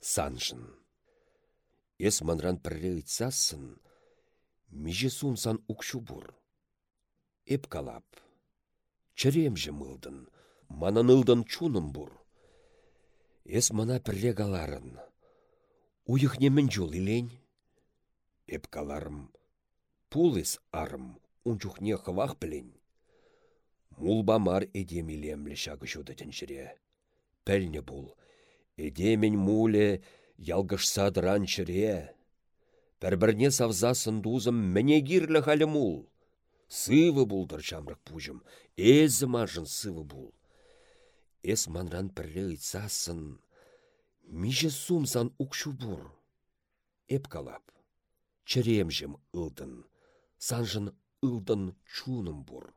санжын. Эс манран пірре ыйтсасын, меже сумсан укшу бур. Эп калап. Чыремжі мылдын, манын ылдын чуным бур. Эс мана пірре галарын. Уйықнемін жол илень. Эп каларым. Пулыс арым, унчухне хвах білень. Мулбамар эдемилемлі шагы жудытын жіре. Пәлне бұл. Эдемін муле ялгышса дыран чыре. Пәрбірне савзасын дузым мәне кирлі халі мул. Сывы бұлдыр жамрық пужым, әзі мажын сывы бұл. Эс манран пірлі ұйтсасын, меже сумсан укшу бұр. Эп калап, чыремжім ылдын, санжын ылдын чуным бұр.